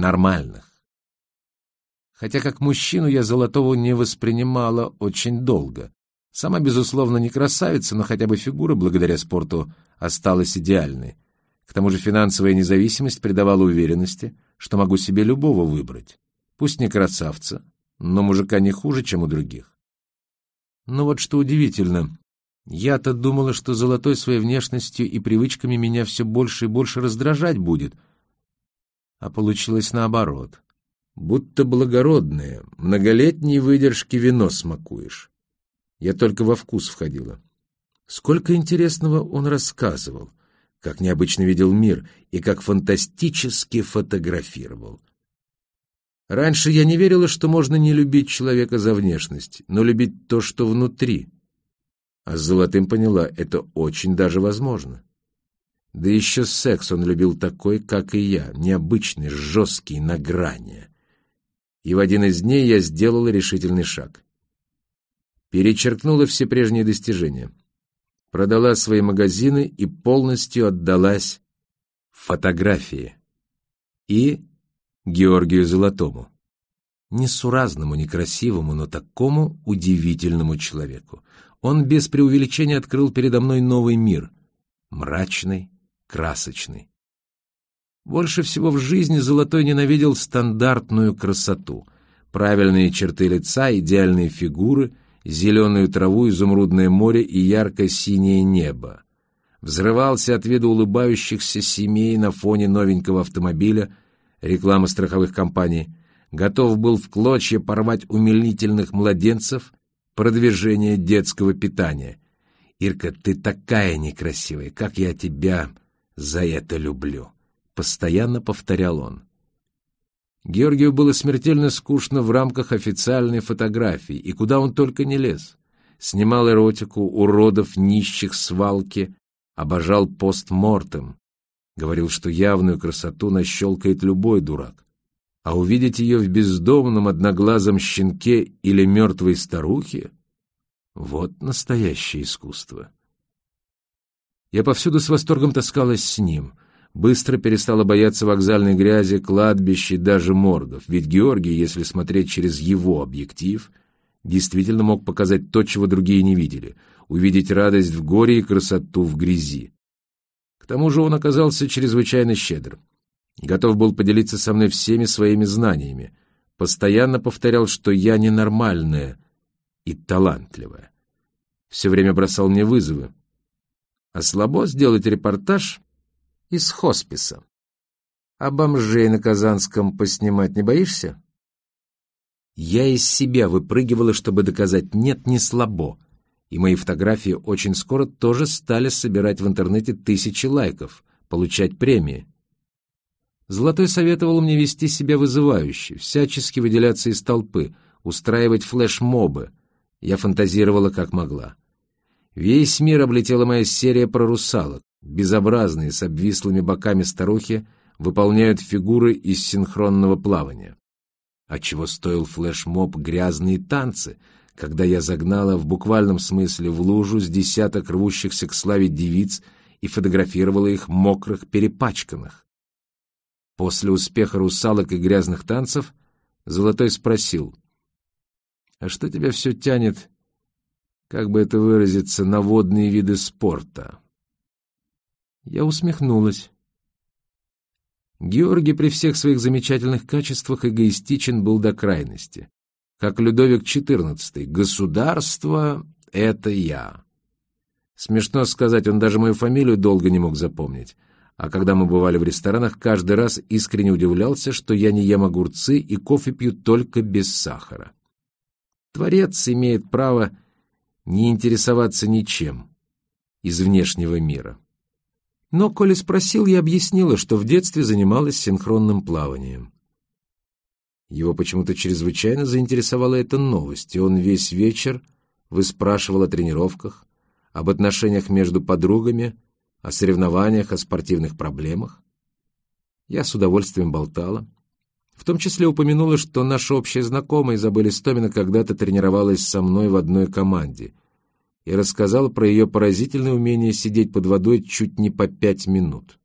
нормальных. Хотя как мужчину я Золотого не воспринимала очень долго. Сама, безусловно, не красавица, но хотя бы фигура, благодаря спорту, осталась идеальной. К тому же финансовая независимость придавала уверенности, что могу себе любого выбрать. Пусть не красавца, но мужика не хуже, чем у других. Но вот что удивительно, я-то думала, что Золотой своей внешностью и привычками меня все больше и больше раздражать будет. А получилось наоборот будто благородное, многолетней выдержки вино смакуешь. Я только во вкус входила. Сколько интересного он рассказывал, как необычно видел мир и как фантастически фотографировал. Раньше я не верила, что можно не любить человека за внешность, но любить то, что внутри. А с Золотым поняла, это очень даже возможно. Да еще секс он любил такой, как и я, необычный, жесткий, на грани и в один из дней я сделала решительный шаг. Перечеркнула все прежние достижения. Продала свои магазины и полностью отдалась фотографии. И Георгию Золотому. Несуразному, некрасивому, но такому удивительному человеку. Он без преувеличения открыл передо мной новый мир. Мрачный, красочный. Больше всего в жизни Золотой ненавидел стандартную красоту. Правильные черты лица, идеальные фигуры, зеленую траву, изумрудное море и ярко-синее небо. Взрывался от вида улыбающихся семей на фоне новенького автомобиля, рекламы страховых компаний. Готов был в клочья порвать умилительных младенцев, продвижение детского питания. «Ирка, ты такая некрасивая, как я тебя за это люблю!» постоянно повторял он. Георгию было смертельно скучно в рамках официальной фотографии, и куда он только не лез. Снимал эротику, уродов, нищих, свалки, обожал постмортем. Говорил, что явную красоту нащелкает любой дурак. А увидеть ее в бездомном одноглазом щенке или мертвой старухе — вот настоящее искусство. Я повсюду с восторгом таскалась с ним — быстро перестала бояться вокзальной грязи, кладбищ и даже моргов, ведь Георгий, если смотреть через его объектив, действительно мог показать то, чего другие не видели, увидеть радость в горе и красоту в грязи. К тому же он оказался чрезвычайно щедр. Готов был поделиться со мной всеми своими знаниями, постоянно повторял, что я ненормальная и талантливая. Все время бросал мне вызовы. А слабо сделать репортаж из хосписа. А бомжей на Казанском поснимать не боишься? Я из себя выпрыгивала, чтобы доказать «нет, не слабо», и мои фотографии очень скоро тоже стали собирать в интернете тысячи лайков, получать премии. Золотой советовал мне вести себя вызывающе, всячески выделяться из толпы, устраивать флешмобы. Я фантазировала как могла. Весь мир облетела моя серия про русалок. Безобразные, с обвислыми боками старухи выполняют фигуры из синхронного плавания. А чего стоил флешмоб «Грязные танцы», когда я загнала в буквальном смысле в лужу с десяток рвущихся к славе девиц и фотографировала их мокрых, перепачканных. После успеха русалок и грязных танцев Золотой спросил, «А что тебя все тянет, как бы это выразиться, на водные виды спорта?» Я усмехнулась. Георгий при всех своих замечательных качествах эгоистичен был до крайности. Как Людовик XIV. «Государство — это я». Смешно сказать, он даже мою фамилию долго не мог запомнить. А когда мы бывали в ресторанах, каждый раз искренне удивлялся, что я не ем огурцы и кофе пью только без сахара. Творец имеет право не интересоваться ничем из внешнего мира. Но, коли спросил, я объяснила, что в детстве занималась синхронным плаванием. Его почему-то чрезвычайно заинтересовала эта новость, и он весь вечер выспрашивал о тренировках, об отношениях между подругами, о соревнованиях, о спортивных проблемах. Я с удовольствием болтала. В том числе упомянула, что наша общая знакомая Изабель Истомина когда-то тренировалась со мной в одной команде — и рассказал про ее поразительное умение сидеть под водой чуть не по пять минут.